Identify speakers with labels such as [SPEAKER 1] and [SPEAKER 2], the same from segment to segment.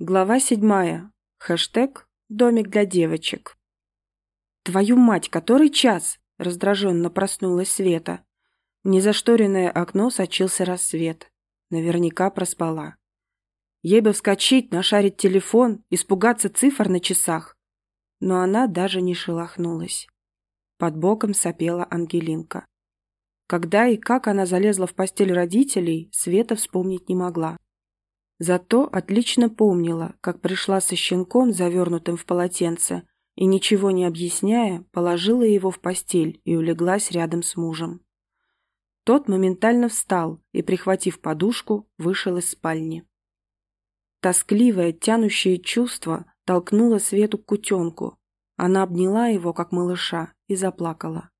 [SPEAKER 1] Глава седьмая. Хэштег «Домик для девочек». «Твою мать, который час?» – раздраженно проснулась Света. В незашторенное окно сочился рассвет. Наверняка проспала. Ей бы вскочить, нашарить телефон, испугаться цифр на часах. Но она даже не шелохнулась. Под боком сопела Ангелинка. Когда и как она залезла в постель родителей, Света вспомнить не могла. Зато отлично помнила, как пришла со щенком, завернутым в полотенце, и, ничего не объясняя, положила его в постель и улеглась рядом с мужем. Тот моментально встал и, прихватив подушку, вышел из спальни. Тоскливое, тянущее чувство толкнуло Свету к кутенку. Она обняла его, как малыша, и заплакала.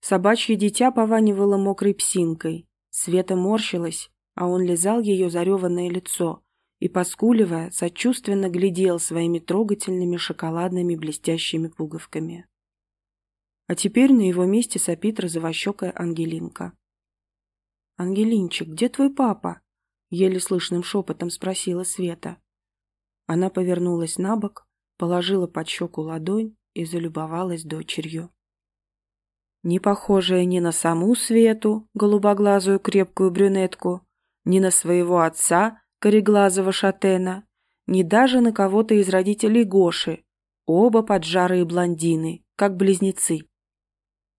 [SPEAKER 1] Собачье дитя пованивало мокрой псинкой. Света морщилась, а он лизал ее зареванное лицо и, поскуливая, сочувственно глядел своими трогательными шоколадными блестящими пуговками. А теперь на его месте сопит розовощекая Ангелинка. «Ангелинчик, где твой папа?» — еле слышным шепотом спросила Света. Она повернулась на бок, положила под щеку ладонь и залюбовалась дочерью. Не похожая ни на саму Свету, голубоглазую крепкую брюнетку, ни на своего отца, кореглазого шатена, ни даже на кого-то из родителей Гоши, оба поджарые блондины, как близнецы.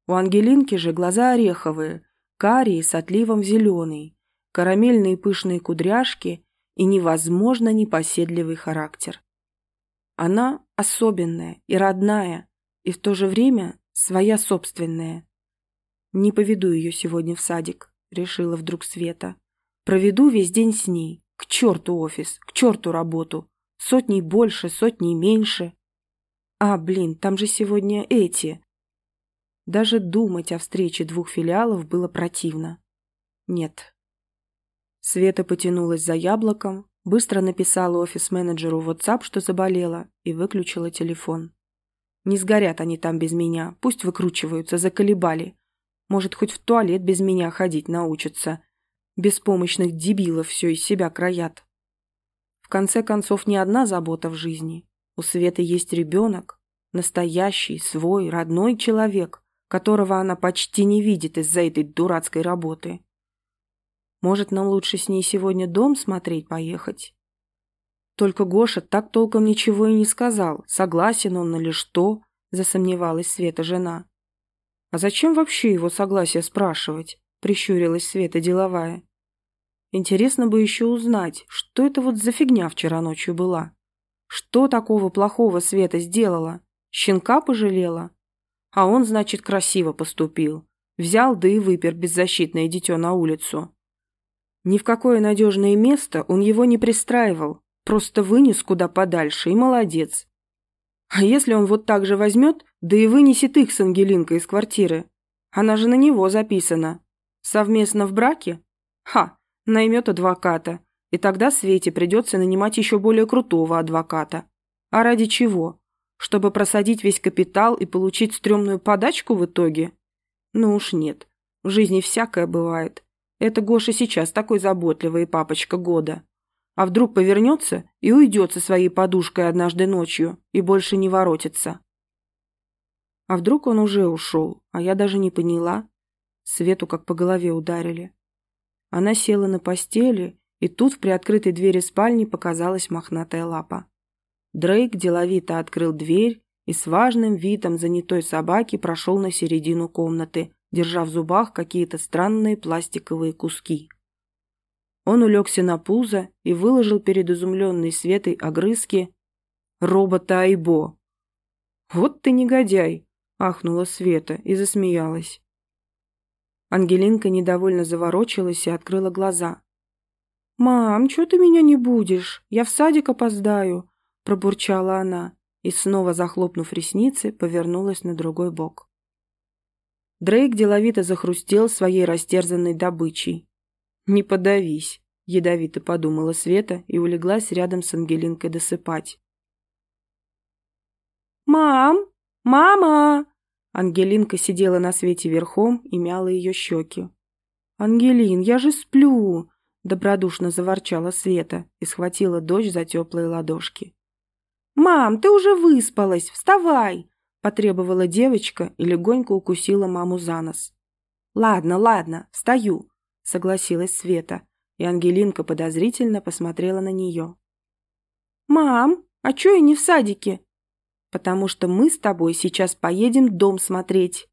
[SPEAKER 1] У Ангелинки же глаза ореховые, карие с отливом зеленый, карамельные пышные кудряшки и невозможно непоседливый характер. Она особенная и родная, и в то же время своя собственная. Не поведу ее сегодня в садик, решила вдруг Света. Проведу весь день с ней. К черту офис, к черту работу. Сотней больше, сотней меньше. А, блин, там же сегодня эти. Даже думать о встрече двух филиалов было противно. Нет. Света потянулась за яблоком, быстро написала офис-менеджеру WhatsApp, что заболела, и выключила телефон. Не сгорят они там без меня, пусть выкручиваются, заколебали. Может, хоть в туалет без меня ходить научатся беспомощных дебилов все из себя краят. В конце концов, не одна забота в жизни. У Светы есть ребенок, настоящий, свой, родной человек, которого она почти не видит из-за этой дурацкой работы. Может, нам лучше с ней сегодня дом смотреть поехать? Только Гоша так толком ничего и не сказал, согласен он или что, засомневалась Света жена. А зачем вообще его согласие спрашивать? Прищурилась Света деловая. Интересно бы еще узнать, что это вот за фигня вчера ночью была. Что такого плохого Света сделала? Щенка пожалела? А он, значит, красиво поступил. Взял, да и выпер беззащитное дитё на улицу. Ни в какое надежное место он его не пристраивал, просто вынес куда подальше и молодец. А если он вот так же возьмет, да и вынесет их с Ангелинкой из квартиры? Она же на него записана. Совместно в браке? Ха, наймет адвоката. И тогда Свете придется нанимать еще более крутого адвоката. А ради чего? Чтобы просадить весь капитал и получить стрёмную подачку в итоге? Ну уж нет. В жизни всякое бывает. Это Гоша сейчас такой заботливый папочка года. А вдруг повернется и уйдет со своей подушкой однажды ночью и больше не воротится. А вдруг он уже ушел, а я даже не поняла? Свету как по голове ударили. Она села на постели, и тут в приоткрытой двери спальни показалась мохнатая лапа. Дрейк деловито открыл дверь и с важным видом занятой собаки прошел на середину комнаты, держа в зубах какие-то странные пластиковые куски. Он улегся на пузо и выложил перед изумленной Светой огрызки робота Айбо. «Вот ты негодяй!» – ахнула Света и засмеялась. Ангелинка недовольно заворочилась и открыла глаза. «Мам, чего ты меня не будешь? Я в садик опоздаю», – пробурчала она и, снова захлопнув ресницы, повернулась на другой бок. Дрейк деловито захрустел своей растерзанной добычей. «Не подавись», – ядовито подумала Света и улеглась рядом с Ангелинкой досыпать. «Мам! Мама!» Ангелинка сидела на свете верхом и мяла ее щеки. «Ангелин, я же сплю!» добродушно заворчала Света и схватила дочь за теплые ладошки. «Мам, ты уже выспалась, вставай!» потребовала девочка и легонько укусила маму за нос. «Ладно, ладно, встаю», — согласилась Света, и Ангелинка подозрительно посмотрела на нее. «Мам, а чё я не в садике?» «Потому что мы с тобой сейчас поедем дом смотреть».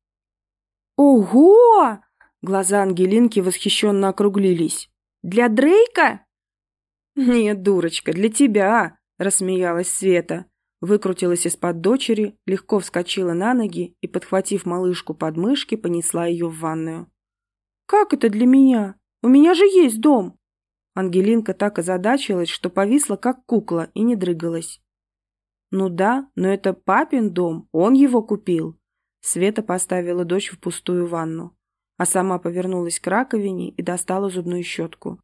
[SPEAKER 1] «Ого!» — глаза Ангелинки восхищенно округлились. «Для Дрейка?» «Нет, дурочка, для тебя», — рассмеялась Света выкрутилась из-под дочери, легко вскочила на ноги и, подхватив малышку под мышки, понесла ее в ванную. «Как это для меня? У меня же есть дом!» Ангелинка так озадачилась, что повисла, как кукла, и не дрыгалась. «Ну да, но это папин дом, он его купил». Света поставила дочь в пустую ванну, а сама повернулась к раковине и достала зубную щетку.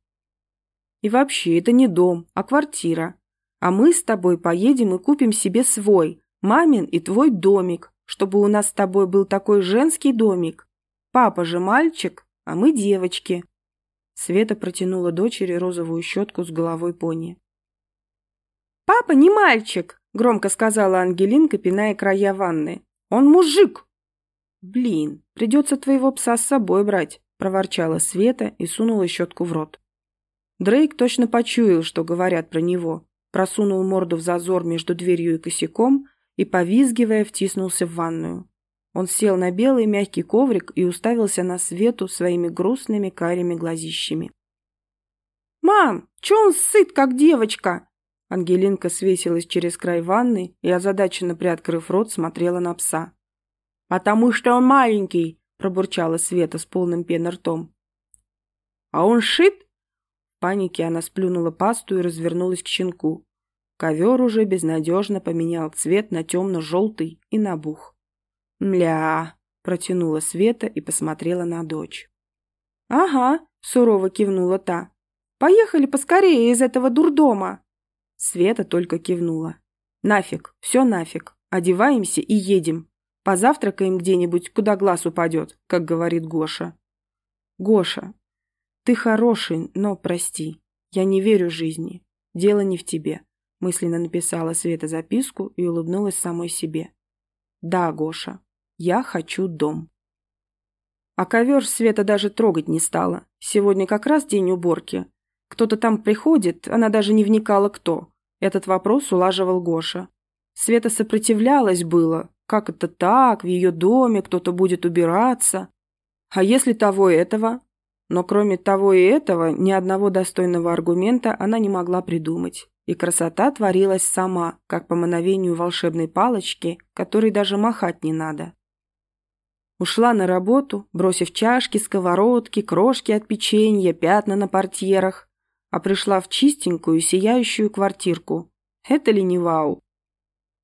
[SPEAKER 1] «И вообще, это не дом, а квартира. А мы с тобой поедем и купим себе свой, мамин и твой домик, чтобы у нас с тобой был такой женский домик. Папа же мальчик, а мы девочки». Света протянула дочери розовую щетку с головой пони. «Папа не мальчик!» – громко сказала Ангелинка, пиная края ванны. «Он мужик!» «Блин, придется твоего пса с собой брать», – проворчала Света и сунула щетку в рот. Дрейк точно почуял, что говорят про него, просунул морду в зазор между дверью и косяком и, повизгивая, втиснулся в ванную. Он сел на белый мягкий коврик и уставился на свету своими грустными карими глазищами. «Мам, чё он сыт, как девочка?» Ангелинка свесилась через край ванны и, озадаченно приоткрыв рот, смотрела на пса. «Потому что он маленький!» – пробурчала Света с полным пеной ртом. «А он шит?» В панике она сплюнула пасту и развернулась к щенку. Ковер уже безнадежно поменял цвет на темно-желтый и набух. «Мля!» – протянула Света и посмотрела на дочь. «Ага», – сурово кивнула та. «Поехали поскорее из этого дурдома!» Света только кивнула. «Нафиг, все нафиг. Одеваемся и едем. Позавтракаем где-нибудь, куда глаз упадет, как говорит Гоша». «Гоша, ты хороший, но прости. Я не верю жизни. Дело не в тебе. Мысленно написала Света записку и улыбнулась самой себе. «Да, Гоша, я хочу дом». А ковер Света даже трогать не стала. Сегодня как раз день уборки. Кто-то там приходит, она даже не вникала кто. Этот вопрос улаживал Гоша. Света сопротивлялась было. Как это так, в ее доме кто-то будет убираться? А если того и этого? Но кроме того и этого, ни одного достойного аргумента она не могла придумать и красота творилась сама, как по мановению волшебной палочки, которой даже махать не надо. Ушла на работу, бросив чашки, сковородки, крошки от печенья, пятна на портьерах, а пришла в чистенькую, сияющую квартирку. Это ли не вау?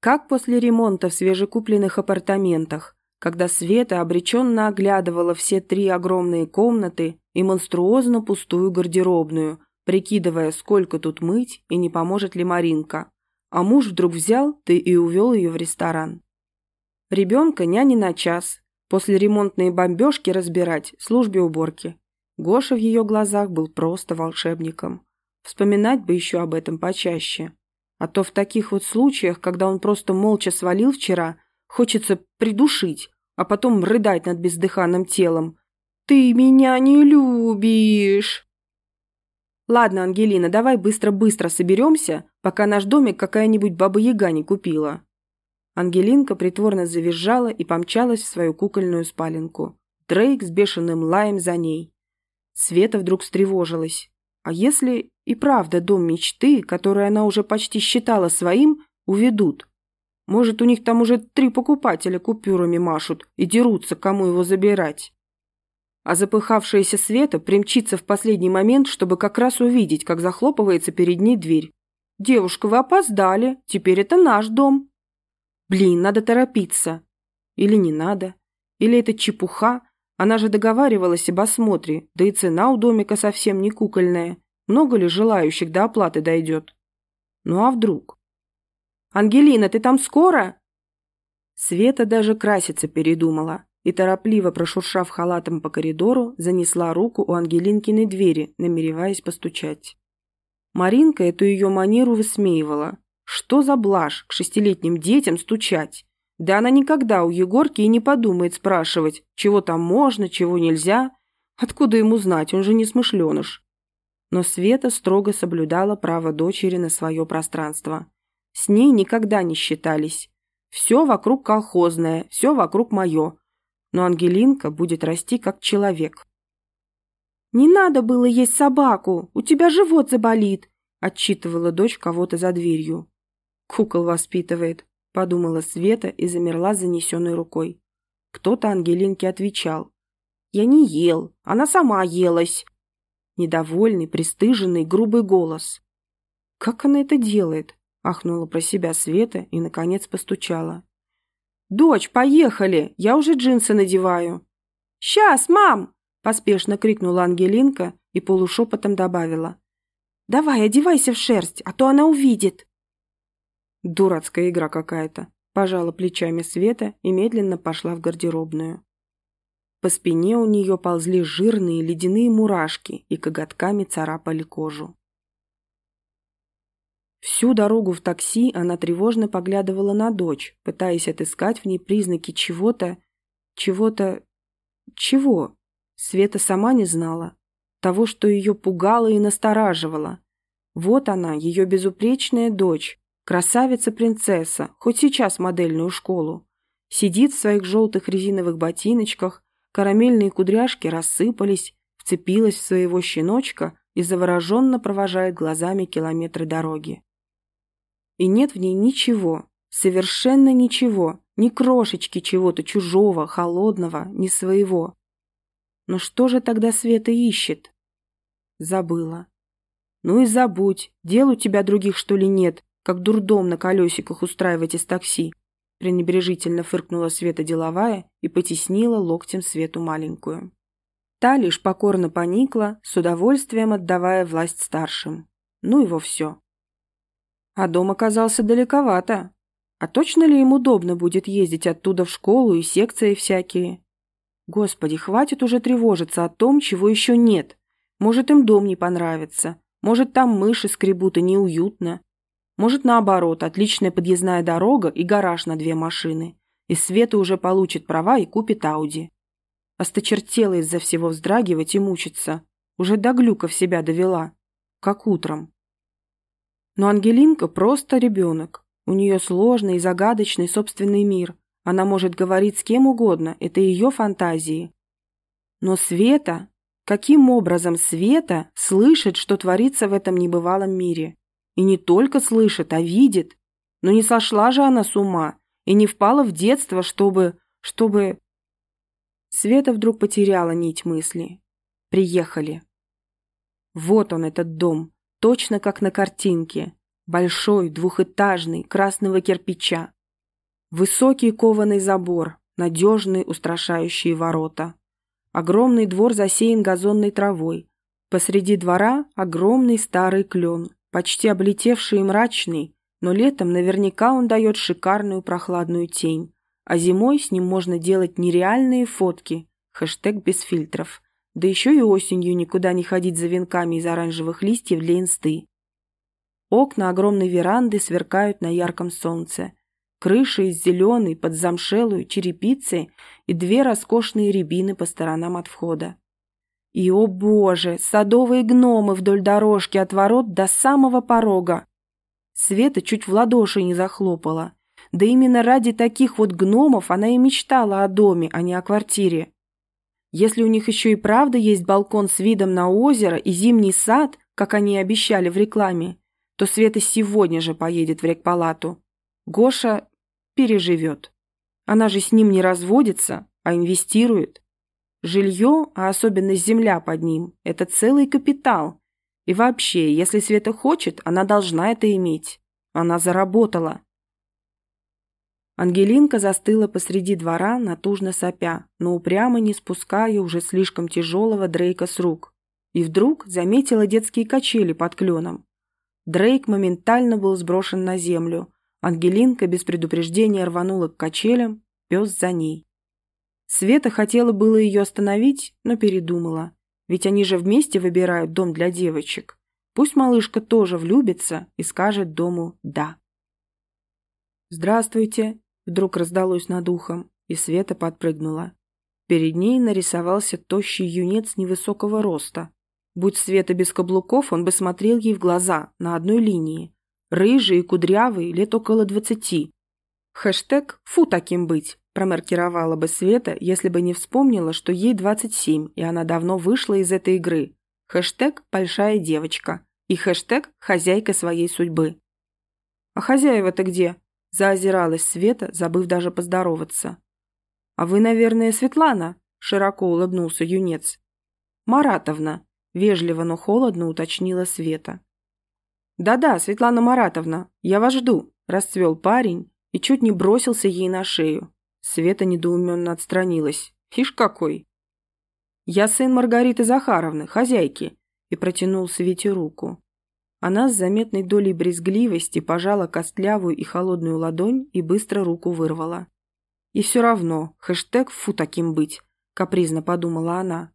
[SPEAKER 1] Как после ремонта в свежекупленных апартаментах, когда Света обреченно оглядывала все три огромные комнаты и монструозно пустую гардеробную – прикидывая, сколько тут мыть и не поможет ли Маринка. А муж вдруг взял, ты и увел ее в ресторан. Ребенка няни на час. После ремонтной бомбежки разбирать, службе уборки. Гоша в ее глазах был просто волшебником. Вспоминать бы еще об этом почаще. А то в таких вот случаях, когда он просто молча свалил вчера, хочется придушить, а потом рыдать над бездыханным телом. «Ты меня не любишь!» «Ладно, Ангелина, давай быстро-быстро соберемся, пока наш домик какая-нибудь баба-яга не купила». Ангелинка притворно завизжала и помчалась в свою кукольную спаленку. Дрейк с бешеным лаем за ней. Света вдруг встревожилась. А если и правда дом мечты, который она уже почти считала своим, уведут? Может, у них там уже три покупателя купюрами машут и дерутся, кому его забирать? а запыхавшаяся Света примчится в последний момент, чтобы как раз увидеть, как захлопывается перед ней дверь. «Девушка, вы опоздали. Теперь это наш дом». «Блин, надо торопиться». Или не надо. Или это чепуха. Она же договаривалась об осмотре, да и цена у домика совсем не кукольная. Много ли желающих до оплаты дойдет? Ну а вдруг? «Ангелина, ты там скоро?» Света даже краситься передумала. и, торопливо прошуршав халатом по коридору, занесла руку у Ангелинкиной двери, намереваясь постучать. Маринка эту ее манеру высмеивала. Что за блажь к шестилетним детям стучать? Да она никогда у Егорки и не подумает спрашивать, чего там можно, чего нельзя. Откуда ему знать, он же не смышленыш. Но Света строго соблюдала право дочери на свое пространство. С ней никогда не считались. Все вокруг колхозное, все вокруг мое. Но Ангелинка будет расти как человек. «Не надо было есть собаку, у тебя живот заболит», отчитывала дочь кого-то за дверью. «Кукол воспитывает», – подумала Света и замерла с занесенной рукой. Кто-то Ангелинке отвечал. «Я не ел, она сама елась». Недовольный, пристыженный, грубый голос. «Как она это делает?» – ахнула про себя Света и, наконец, постучала. «Дочь, поехали! Я уже джинсы надеваю!» «Сейчас, мам!» – поспешно крикнула Ангелинка и полушепотом добавила. «Давай, одевайся в шерсть, а то она увидит!» Дурацкая игра какая-то. Пожала плечами Света и медленно пошла в гардеробную. По спине у нее ползли жирные ледяные мурашки и коготками царапали кожу. Всю дорогу в такси она тревожно поглядывала на дочь, пытаясь отыскать в ней признаки чего-то... чего-то... чего? Света сама не знала. Того, что ее пугало и настораживало. Вот она, ее безупречная дочь, Красавица-принцесса, хоть сейчас модельную школу. Сидит в своих желтых резиновых ботиночках, карамельные кудряшки рассыпались, вцепилась в своего щеночка и завороженно провожает глазами километры дороги. И нет в ней ничего, совершенно ничего, ни крошечки чего-то чужого, холодного, не своего. Но что же тогда Света ищет? Забыла. Ну и забудь, дел у тебя других что ли нет, как дурдом на колесиках устраивать из такси. Пренебрежительно фыркнула Света деловая и потеснила локтем Свету маленькую. Та лишь покорно поникла, с удовольствием отдавая власть старшим. Ну его все. А дом оказался далековато. А точно ли им удобно будет ездить оттуда в школу и секции всякие? Господи, хватит уже тревожиться о том, чего еще нет. Может, им дом не понравится. Может, там мыши скребут и неуютно. Может, наоборот, отличная подъездная дорога и гараж на две машины. И Света уже получит права и купит Ауди. Осточертела из-за всего вздрагивать и мучиться. Уже до глюка в себя довела. Как утром. Но Ангелинка просто ребенок. У нее сложный и загадочный собственный мир. Она может говорить с кем угодно, это ее фантазии. Но Света... Каким образом Света слышит, что творится в этом небывалом мире? И не только слышит, а видит. Но не сошла же она с ума и не впала в детство, чтобы... чтобы... Света вдруг потеряла нить мысли. Приехали. Вот он, этот дом, точно как на картинке. Большой, двухэтажный, красного кирпича. Высокий кованый забор, надежные устрашающие ворота. Огромный двор засеян газонной травой. Посреди двора огромный старый клен, почти облетевший и мрачный, но летом наверняка он дает шикарную прохладную тень, а зимой с ним можно делать нереальные фотки, хэштег без фильтров, да еще и осенью никуда не ходить за венками из оранжевых листьев для инсты. Окна огромной веранды сверкают на ярком солнце. Крыша из зеленой под замшелую черепицей и две роскошные рябины по сторонам от входа. И, о боже, садовые гномы вдоль дорожки от ворот до самого порога. Света чуть в ладоши не захлопала. Да именно ради таких вот гномов она и мечтала о доме, а не о квартире. Если у них еще и правда есть балкон с видом на озеро и зимний сад, как они и обещали в рекламе, то Света сегодня же поедет в рекпалату. Гоша переживет. Она же с ним не разводится, а инвестирует. Жилье, а особенно земля под ним, это целый капитал. И вообще, если Света хочет, она должна это иметь. Она заработала. Ангелинка застыла посреди двора, натужно сопя, но упрямо не спуская уже слишком тяжелого Дрейка с рук. И вдруг заметила детские качели под кленом. Дрейк моментально был сброшен на землю. Ангелинка без предупреждения рванула к качелям, пес за ней. Света хотела было ее остановить, но передумала. Ведь они же вместе выбирают дом для девочек. Пусть малышка тоже влюбится и скажет дому «да». «Здравствуйте!» – вдруг раздалось над ухом, и Света подпрыгнула. Перед ней нарисовался тощий юнец невысокого роста. Будь Света без каблуков, он бы смотрел ей в глаза, на одной линии. Рыжий и кудрявый, лет около двадцати. Хэштег «Фу таким быть» промаркировала бы Света, если бы не вспомнила, что ей 27, и она давно вышла из этой игры. Хэштег «Большая девочка» и хэштег «Хозяйка своей судьбы». «А хозяева-то где?» – заозиралась Света, забыв даже поздороваться. «А вы, наверное, Светлана?» – широко улыбнулся юнец. «Маратовна», – вежливо, но холодно уточнила Света. «Да-да, Светлана Маратовна, я вас жду», – расцвел парень и чуть не бросился ей на шею. Света недоуменно отстранилась. «Ишь какой!» «Я сын Маргариты Захаровны, хозяйки», и протянул Свете руку. Она с заметной долей брезгливости пожала костлявую и холодную ладонь и быстро руку вырвала. «И все равно, хэштег «фу таким быть», — капризно подумала она.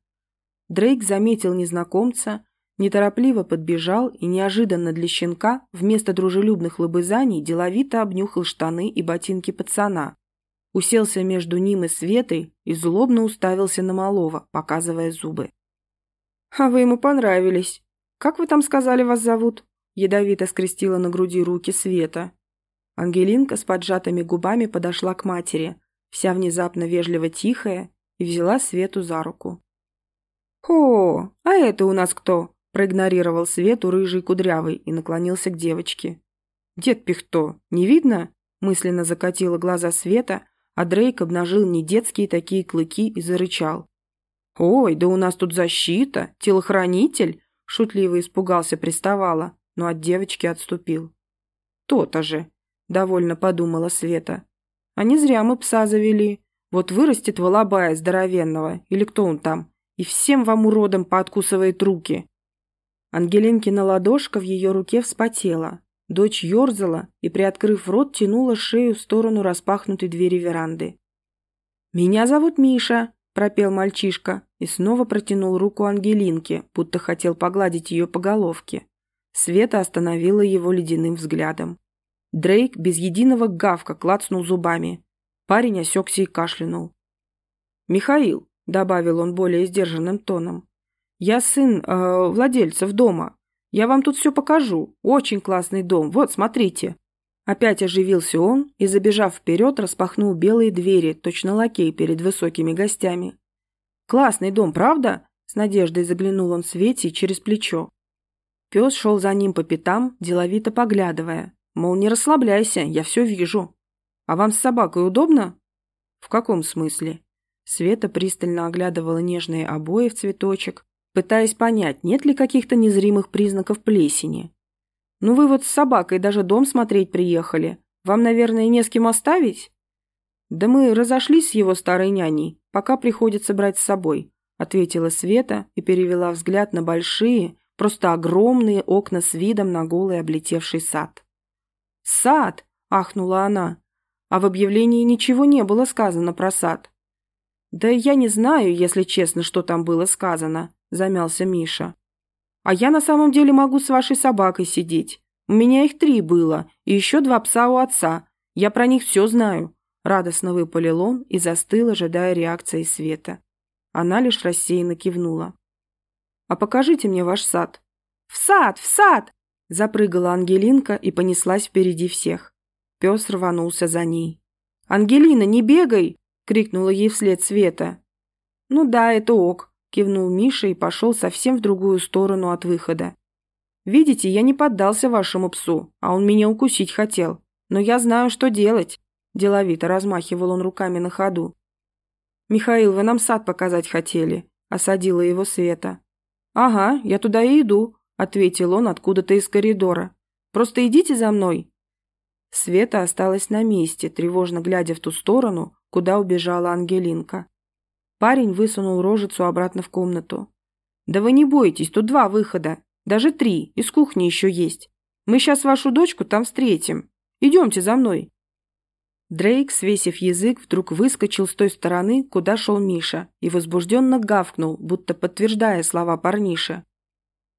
[SPEAKER 1] Дрейк заметил незнакомца, неторопливо подбежал и неожиданно для щенка вместо дружелюбных лобызаний деловито обнюхал штаны и ботинки пацана. Уселся между ним и Светой и злобно уставился на малого, показывая зубы. «А вы ему понравились. Как вы там сказали, вас зовут?» Ядовито скрестила на груди руки Света. Ангелинка с поджатыми губами подошла к матери, вся внезапно вежливо тихая, и взяла Свету за руку. «О, а это у нас кто?» проигнорировал Свету рыжий кудрявый и наклонился к девочке. «Дед Пихто, не видно?» мысленно закатила глаза Света, а Дрейк обнажил не детские такие клыки и зарычал. «Ой, да у нас тут защита, телохранитель!» шутливо испугался приставала, но от девочки отступил. «То-то же!» – довольно подумала Света. А не зря мы пса завели. Вот вырастет волобая здоровенного, или кто он там, и всем вам уродам пооткусывает руки. Ангелинкина ладошка в ее руке вспотела. Дочь ерзала и, приоткрыв рот, тянула шею в сторону распахнутой двери веранды. «Меня зовут Миша», – пропел мальчишка и снова протянул руку Ангелинке, будто хотел погладить ее по головке. Света остановила его ледяным взглядом. Дрейк без единого гавка клацнул зубами. Парень осекся и кашлянул. «Михаил», — добавил он более сдержанным тоном, — «я сын э, владельцев дома. Я вам тут все покажу. Очень классный дом. Вот, смотрите». Опять оживился он и, забежав вперед, распахнул белые двери, точно лакей перед высокими гостями. «Классный дом, правда?» С надеждой заглянул он Свете через плечо. Пес шел за ним по пятам, деловито поглядывая. Мол, не расслабляйся, я все вижу. А вам с собакой удобно? В каком смысле? Света пристально оглядывала нежные обои в цветочек, пытаясь понять, нет ли каких-то незримых признаков плесени. Ну вы вот с собакой даже дом смотреть приехали. Вам, наверное, не с кем оставить? Да мы разошлись с его старой няней, пока приходится брать с собой, ответила Света и перевела взгляд на большие, просто огромные окна с видом на голый облетевший сад. «Сад!» – ахнула она. А в объявлении ничего не было сказано про сад. «Да я не знаю, если честно, что там было сказано», – замялся Миша. «А я на самом деле могу с вашей собакой сидеть. У меня их три было, и еще два пса у отца. Я про них все знаю», – радостно выпалил он и застыл, ожидая реакции Света. Она лишь рассеянно кивнула. «А покажите мне ваш сад». «В сад! В сад!» Запрыгала Ангелинка и понеслась впереди всех. Пес рванулся за ней. «Ангелина, не бегай!» – крикнула ей вслед Света. «Ну да, это ок», – кивнул Миша и пошел совсем в другую сторону от выхода. «Видите, я не поддался вашему псу, а он меня укусить хотел. Но я знаю, что делать», – деловито размахивал он руками на ходу. «Михаил, вы нам сад показать хотели», – осадила его Света. «Ага, я туда и иду», – ответил он откуда-то из коридора. «Просто идите за мной». Света осталась на месте, тревожно глядя в ту сторону, куда убежала Ангелинка. Парень высунул рожицу обратно в комнату. «Да вы не бойтесь, тут два выхода. Даже три, из кухни еще есть. Мы сейчас вашу дочку там встретим. Идемте за мной». Дрейк, свесив язык, вдруг выскочил с той стороны, куда шел Миша, и возбужденно гавкнул, будто подтверждая слова парниши.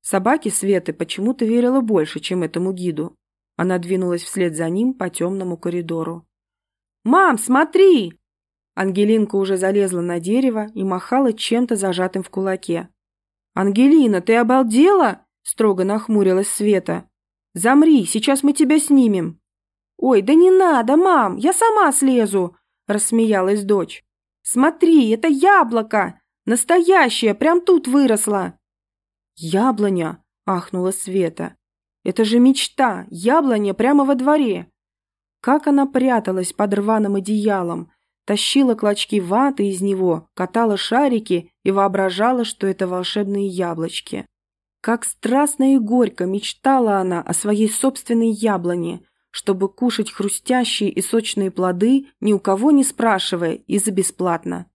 [SPEAKER 1] Собаке Светы почему-то верила больше, чем этому гиду. Она двинулась вслед за ним по темному коридору. «Мам, смотри!» Ангелинка уже залезла на дерево и махала чем-то зажатым в кулаке. «Ангелина, ты обалдела?» – строго нахмурилась Света. «Замри, сейчас мы тебя снимем». «Ой, да не надо, мам, я сама слезу!» – рассмеялась дочь. «Смотри, это яблоко! Настоящее, прям тут выросло!» «Яблоня!» – ахнула Света. «Это же мечта! Яблоня прямо во дворе!» Как она пряталась под рваным одеялом, тащила клочки ваты из него, катала шарики и воображала, что это волшебные яблочки. Как страстно и горько мечтала она о своей собственной яблоне, чтобы кушать хрустящие и сочные плоды, ни у кого не спрашивая и за бесплатно.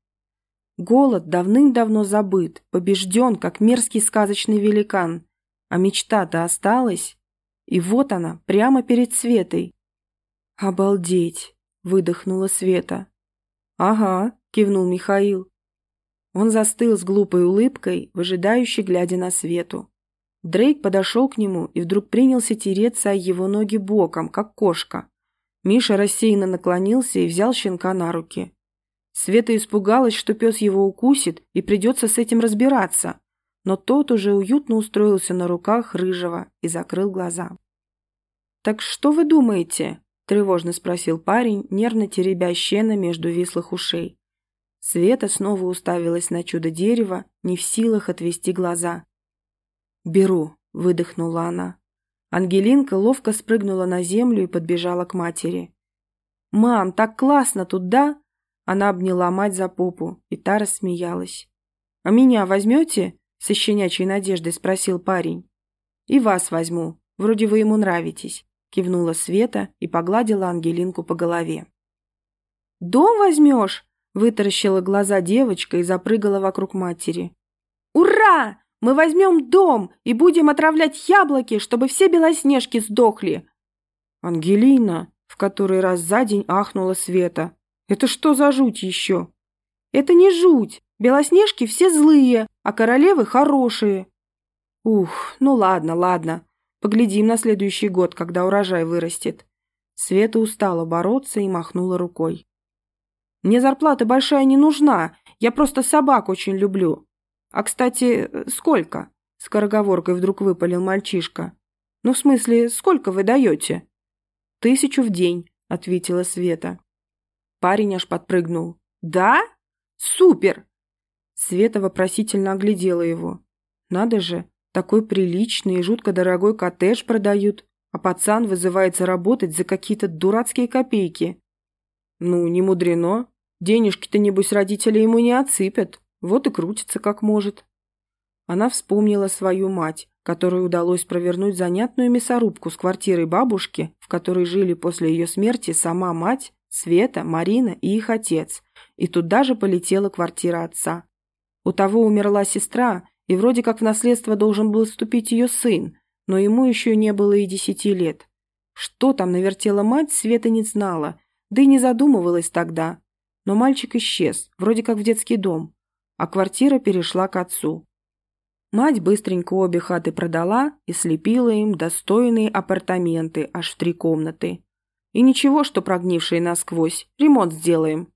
[SPEAKER 1] Голод давным-давно забыт, побежден, как мерзкий сказочный великан. А мечта-то осталась. И вот она, прямо перед Светой. «Обалдеть!» – выдохнула Света. «Ага», – кивнул Михаил. Он застыл с глупой улыбкой, выжидающе глядя на Свету. Дрейк подошел к нему и вдруг принялся тереться его ноги боком, как кошка. Миша рассеянно наклонился и взял щенка на руки. Света испугалась, что пес его укусит и придется с этим разбираться, но тот уже уютно устроился на руках рыжего и закрыл глаза. «Так что вы думаете?» – тревожно спросил парень, нервно теребя щена между вислых ушей. Света снова уставилась на чудо дерева, не в силах отвести глаза. «Беру», – выдохнула она. Ангелинка ловко спрыгнула на землю и подбежала к матери. «Мам, так классно тут, да?» Она обняла мать за попу, и та рассмеялась. «А меня возьмете?» – со щенячьей надеждой спросил парень. «И вас возьму. Вроде вы ему нравитесь кивнула Света и погладила Ангелинку по голове. «Дом возьмешь?» – вытаращила глаза девочка и запрыгала вокруг матери. «Ура! Мы возьмем дом и будем отравлять яблоки, чтобы все белоснежки сдохли!» «Ангелина!» – в который раз за день ахнула Света. «Это что за жуть еще?» «Это не жуть! Белоснежки все злые, а королевы хорошие!» «Ух, ну ладно, ладно!» Поглядим на следующий год, когда урожай вырастет. Света устала бороться и махнула рукой. Мне зарплата большая не нужна, я просто собак очень люблю. А, кстати, сколько? Скороговоркой вдруг выпалил мальчишка. Ну, в смысле, сколько вы даете? Тысячу в день, ответила Света. Парень аж подпрыгнул. Да? Супер! Света вопросительно оглядела его. Надо же, такой приличный и жутко дорогой коттедж продают, а пацан вызывается работать за какие-то дурацкие копейки. Ну, не мудрено. Денежки-то, небось, родители ему не отсыпят. Вот и крутится как может. Она вспомнила свою мать, которой удалось провернуть занятную мясорубку с квартирой бабушки, в которой жили после ее смерти сама мать, Света, Марина и их отец. И туда же полетела квартира отца. У того умерла сестра, и вроде как в наследство должен был вступить ее сын, но ему еще не было и десяти лет. Что там навертела мать, Света не знала, да и не задумывалась тогда. Но мальчик исчез, вроде как в детский дом, а квартира перешла к отцу. Мать быстренько обе хаты продала и слепила им достойные апартаменты аж в три комнаты. И ничего, что прогнившие насквозь, ремонт сделаем.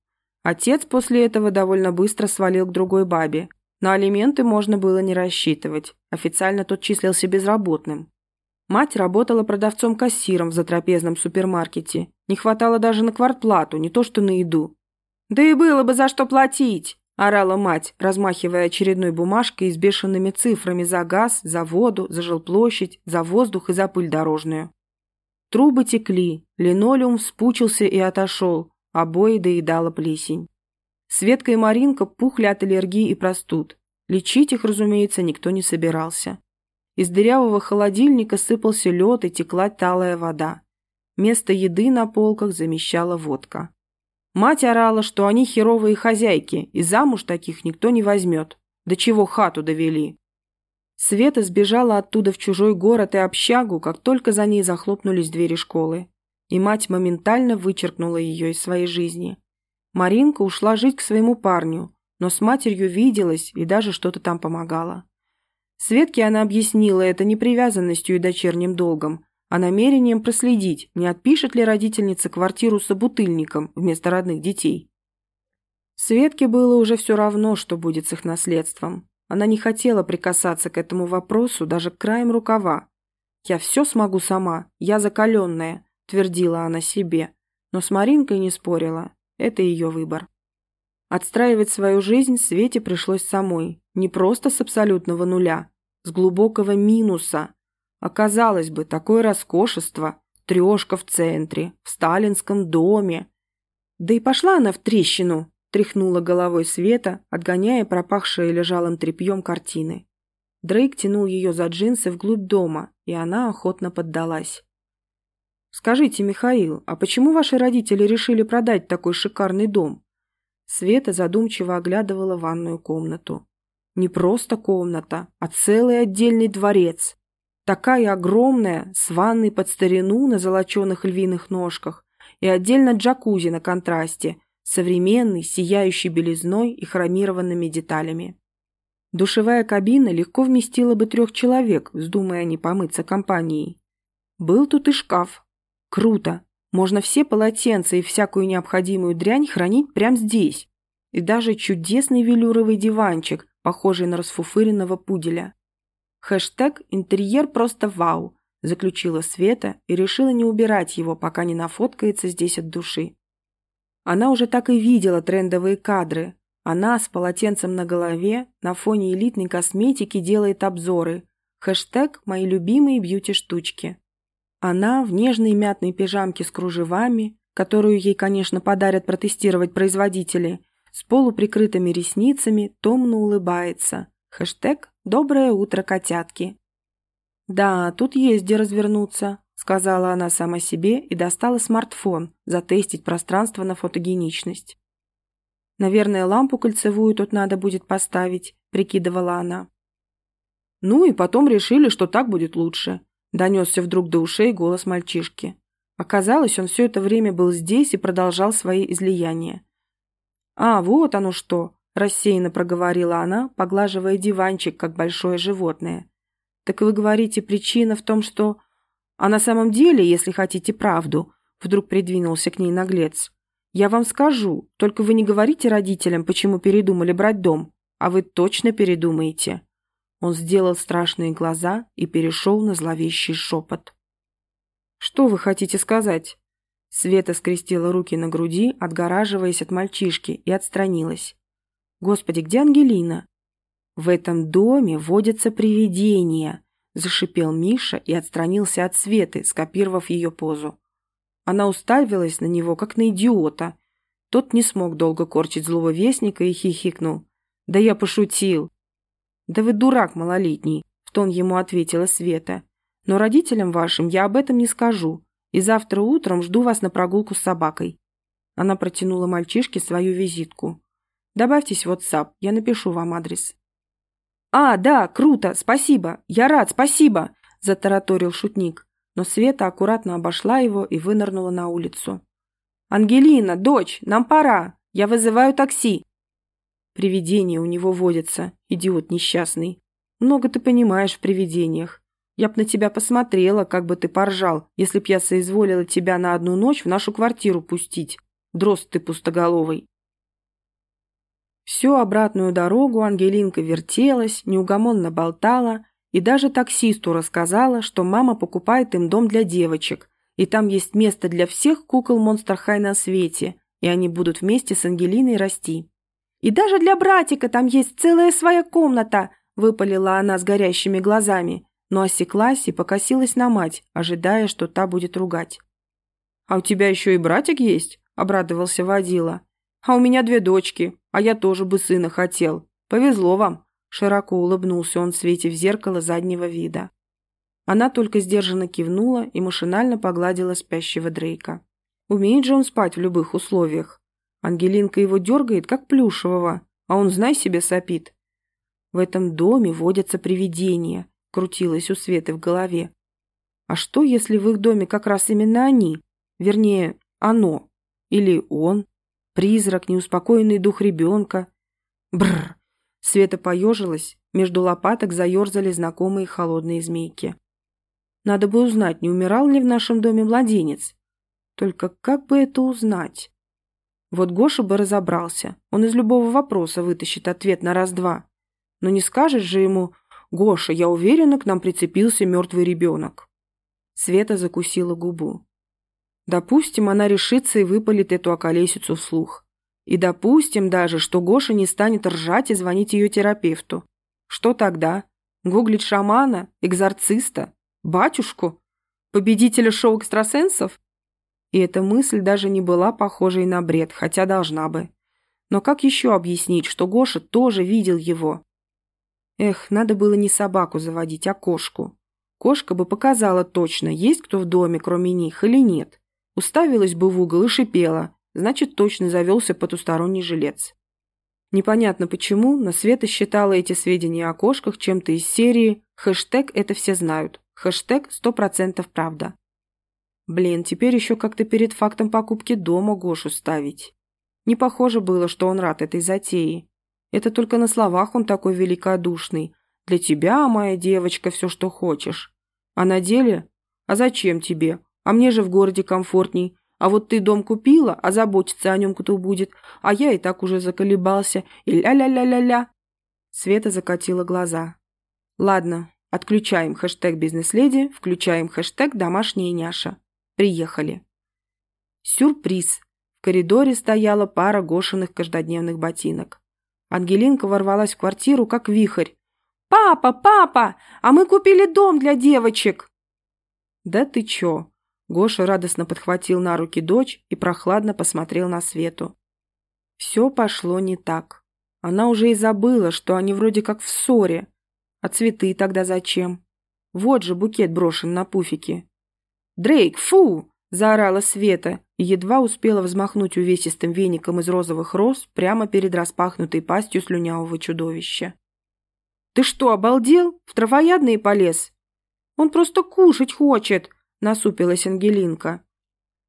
[SPEAKER 1] Отец после этого довольно быстро свалил к другой бабе, на алименты можно было не рассчитывать. Официально тот числился безработным. Мать работала продавцом-кассиром в затрапезном супермаркете. Не хватало даже на квартплату, не то что на еду. «Да и было бы за что платить!» – орала мать, размахивая очередной бумажкой с бешеными цифрами за газ, за воду, за жилплощадь, за воздух и за пыль дорожную. Трубы текли, линолеум вспучился и отошел, обои доедала плесень. Светка и Маринка пухли от аллергии и простуд. Лечить их, разумеется, никто не собирался. Из дырявого холодильника сыпался лед и текла талая вода. Место еды на полках замещала водка. Мать орала, что они херовые хозяйки, и замуж таких никто не возьмет. До чего хату довели. Света сбежала оттуда в чужой город и общагу, как только за ней захлопнулись двери школы. и мать моментально вычеркнула ее из своей жизни. Маринка ушла жить к своему парню, но с матерью виделась и даже что-то там помогала. Светке она объяснила это не привязанностью и дочерним долгом, а намерением проследить, не отпишет ли родительница квартиру собутыльником вместо родных детей. Светке было уже все равно, что будет с их наследством. Она не хотела прикасаться к этому вопросу даже краем рукава. «Я все смогу сама, я закаленная», – твердила она себе, но с Маринкой не спорила. Это ее выбор. Отстраивать свою жизнь Свете пришлось самой, не просто с абсолютного нуля, с глубокого минуса. Оказалось бы, такое роскошество, трешка в центре, в сталинском доме. Да и пошла она в трещину, тряхнула головой Света, отгоняя пропахшие лежалым тряпьем картины. Дрейк тянул ее за джинсы вглубь дома, и она охотно поддалась. «Скажите, Михаил, а почему ваши родители решили продать такой шикарный дом?» Света задумчиво оглядывала ванную комнату. Не просто комната, а целый отдельный дворец. Такая огромная, с ванной под старину на золоченых львиных ножках и отдельно джакузи на контрасте, современный, сияющий белизной и хромированными деталями. Душевая кабина легко вместила бы трех человек, вздумая они помыться компанией. Был тут и шкаф, Круто. Можно все полотенца и всякую необходимую дрянь хранить прямо здесь. И даже чудесный велюровый диванчик, похожий на расфуфыренного пуделя. Хэштег «Интерьер просто вау», заключила Света и решила не убирать его, пока не нафоткается здесь от души. Она уже так и видела трендовые кадры. Она с полотенцем на голове на фоне элитной косметики делает обзоры. Хэштег «Мои любимые бьюти-штучки». Она в нежной мятной пижамке с кружевами, которую ей, конечно, подарят протестировать производители, с полуприкрытыми ресницами, томно улыбается. Хэштег «Доброе утро, котятки». «Да, тут есть где развернуться», — сказала она сама себе и достала смартфон, затестить пространство на фотогеничность. «Наверное, лампу кольцевую тут надо будет поставить», — прикидывала она. Ну и потом решили, что так будет лучше. Донесся вдруг до ушей голос мальчишки. Оказалось, он все это время был здесь и продолжал свои излияния. «А, вот оно что!» – рассеянно проговорила она, поглаживая диванчик, как большое животное. «Так вы говорите, причина в том, что...» «А на самом деле, если хотите правду», – вдруг придвинулся к ней наглец. «Я вам скажу, только вы не говорите родителям, почему передумали брать дом, а вы точно передумаете». Он сделал страшные глаза и перешел на зловещий шепот. «Что вы хотите сказать?» Света скрестила руки на груди, отгораживаясь от мальчишки, и отстранилась. «Господи, где Ангелина?» «В этом доме водятся привидения», – зашипел Миша и отстранился от Светы, скопировав ее позу. Она уставилась на него, как на идиота. Тот не смог долго корчить злого вестника и хихикнул. «Да я пошутил. «Да вы дурак малолетний», – в тон ему ответила Света. «Но родителям вашим я об этом не скажу, и завтра утром жду вас на прогулку с собакой». Она протянула мальчишке свою визитку. «Добавьтесь в WhatsApp, я напишу вам адрес». «А, да, круто, спасибо, я рад, спасибо», – затараторил шутник. Но Света аккуратно обошла его и вынырнула на улицу. «Ангелина, дочь, нам пора, я вызываю такси». Привидения у него водятся, идиот несчастный. Много ты понимаешь в привидениях. Я б на тебя посмотрела, как бы ты поржал, если б я соизволила тебя на одну ночь в нашу квартиру пустить. Дрозд ты пустоголовый. Всю обратную дорогу Ангелинка вертелась, неугомонно болтала и даже таксисту рассказала, что мама покупает им дом для девочек, и там есть место для всех кукол Монстр Хай на свете, и они будут вместе с Ангелиной расти. И даже для братика там есть целая своя комната!» Выпалила она с горящими глазами, но осеклась и покосилась на мать, ожидая, что та будет ругать. «А у тебя еще и братик есть?» – обрадовался водила. «А у меня две дочки, а я тоже бы сына хотел. Повезло вам!» – широко улыбнулся он в свете в зеркало заднего вида. Она только сдержанно кивнула и машинально погладила спящего Дрейка. Умеет же он спать в любых условиях. Ангелинка его дергает, как плюшевого, а он, знай себе, сопит. В этом доме водятся привидения, крутилось у Светы в голове. А что, если в их доме как раз именно они? Вернее, оно. Или он. Призрак, неуспокоенный дух ребенка. Бррр. Света поежилась, между лопаток заерзали знакомые холодные змейки. Надо бы узнать, не умирал ли в нашем доме младенец. Только как бы это узнать? Вот Гоша бы разобрался. Он из любого вопроса вытащит ответ на раз-два. Но не скажешь же ему «Гоша, я уверена, к нам прицепился мертвый ребенок». Света закусила губу. Допустим, она решится и выпалит эту околесицу вслух. И допустим даже, что Гоша не станет ржать и звонить ее терапевту. Что тогда? Гуглить шамана? Экзорциста? Батюшку? Победителя шоу экстрасенсов? И эта мысль даже не была похожей на бред, хотя должна бы. Но как еще объяснить, что Гоша тоже видел его? Эх, надо было не собаку заводить, а кошку. Кошка бы показала точно, есть кто в доме, кроме них, или нет. Уставилась бы в угол и шипела, значит, точно завелся потусторонний жилец. Непонятно почему, но Света считала эти сведения о кошках чем-то из серии «Хэштег это все знают», хэштег «Сто процентов правда». Блин, теперь еще как-то перед фактом покупки дома Гошу ставить. Не похоже было, что он рад этой затее. Это только на словах он такой великодушный. Для тебя, моя девочка, все, что хочешь. А на деле? А зачем тебе? А мне же в городе комфортней. А вот ты дом купила, а заботиться о нем кто будет. А я и так уже заколебался. И ля-ля-ля-ля-ля. Света закатила глаза. Ладно, отключаем хэштег «Бизнес-леди», включаем хэштег «Домашняя няша». Приехали. Сюрприз. В коридоре стояла пара гошиных каждодневных ботинок. Ангелинка ворвалась в квартиру, как вихрь. «Папа, папа, а мы купили дом для девочек!» «Да ты чё?» Гоша радостно подхватил на руки дочь и прохладно посмотрел на Свету. Все пошло не так. Она уже и забыла, что они вроде как в ссоре. А цветы тогда зачем? Вот же букет брошен на пуфике. «Дрейк, фу!» – заорала Света и едва успела взмахнуть увесистым веником из розовых роз прямо перед распахнутой пастью слюнявого чудовища. «Ты что, обалдел? В травоядные полез? Он просто кушать хочет!» насупилась Ангелинка.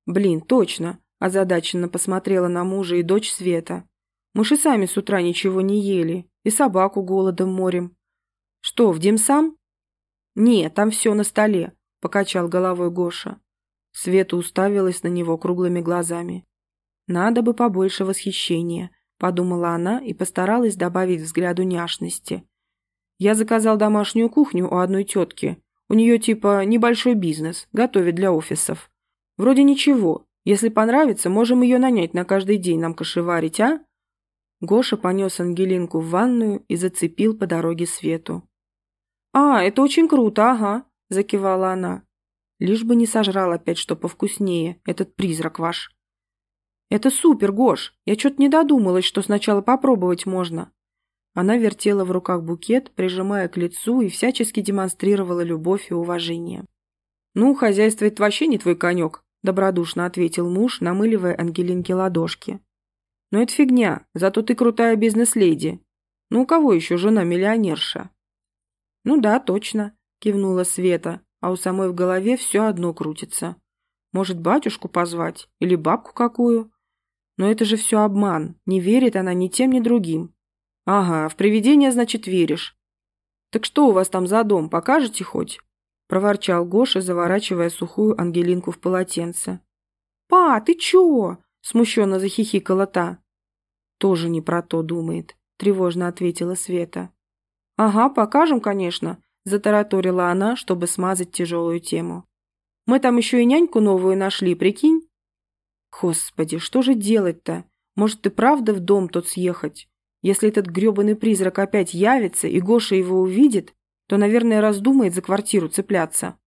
[SPEAKER 1] Блин, точно, озадаченно посмотрела на мужа и дочь Света. Мы же сами с утра ничего не ели, и собаку голодом морим. Что, в сам? Не, там все на столе, покачал головой Гоша. Света уставилась на него круглыми глазами. Надо бы побольше восхищения, подумала она и постаралась добавить взгляду няшности. Я заказал домашнюю кухню у одной тетки, у нее типа небольшой бизнес, готовит для офисов. Вроде ничего. Если понравится, можем ее нанять на каждый день нам кошеварить, а?» Гоша понес Ангелинку в ванную и зацепил по дороге Свету. «А, это очень круто, ага», – закивала она. «Лишь бы не сожрал опять что повкуснее, этот призрак ваш». «Это супер, Гош! Я что-то не додумалась, что сначала попробовать можно. Она вертела в руках букет, прижимая к лицу и всячески демонстрировала любовь и уважение. «Ну, хозяйство – это вообще не твой конек», – добродушно ответил муж, намыливая Ангелинке ладошки. «Но это фигня, зато ты крутая бизнес-леди. Ну, у кого еще жена миллионерша?» «Ну да, точно», – кивнула Света, а у самой в голове все одно крутится. «Может, батюшку позвать? Или бабку какую?» Но это же все обман, не верит она ни тем, ни другим. «Ага, в привидения, значит, веришь. Так что у вас там за дом, покажете хоть?» проворчал Гоша, заворачивая сухую Ангелинку в полотенце. «Па, ты чё?» – смущенно захихикала та. «Тоже не про то думает», – тревожно ответила Света. «Ага, покажем, конечно», – затараторила она, чтобы смазать тяжелую тему. «Мы там еще и няньку новую нашли, прикинь?» «Господи, что же делать-то? Может, и правда в дом тот съехать? Если этот грёбаный призрак опять явится и Гоша его увидит, то, наверное, раздумает за квартиру цепляться.